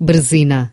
Brezina